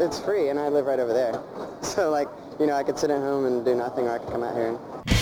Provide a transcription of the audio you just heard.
it's free, and I live right over there. So like, you know, I could sit at home and do nothing, or I could come out here. And...